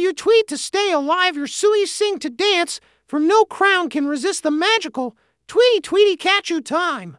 you tweet to stay alive, your suey sing to dance, for no crown can resist the magical Tweety Tweety Catchu time.